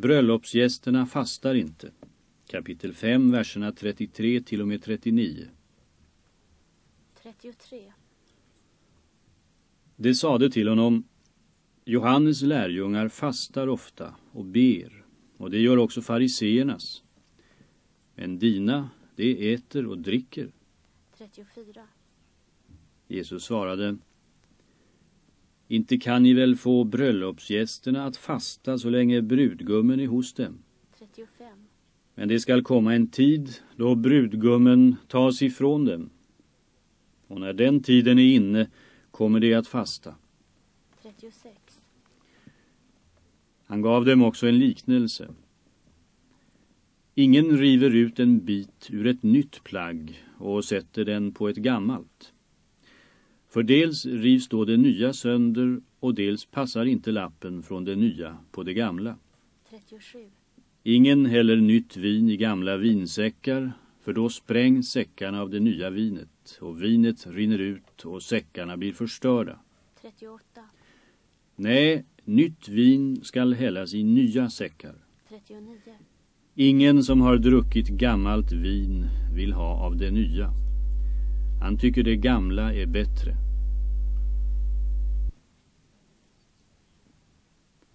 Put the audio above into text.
Bröllopsgästerna fastar inte. Kapitel 5, verserna 33 till och med 39. 33. Det sade till honom, Johannes lärjungar fastar ofta och ber, och det gör också fariseernas. Men dina, det äter och dricker. 34. Jesus svarade, inte kan ni väl få bröllopsgästerna att fasta så länge brudgummen är hos dem. 35. Men det skall komma en tid då brudgummen tas ifrån dem. Och när den tiden är inne kommer de att fasta. 36. Han gav dem också en liknelse. Ingen river ut en bit ur ett nytt plagg och sätter den på ett gammalt. För dels rivs då det nya sönder och dels passar inte lappen från det nya på det gamla. 37. Ingen häller nytt vin i gamla vinsäckar för då sprängs säckarna av det nya vinet och vinet rinner ut och säckarna blir förstörda. 38. Nej, nytt vin skall hällas i nya säckar. 39. Ingen som har druckit gammalt vin vill ha av det nya. Han tycker det gamla är bättre.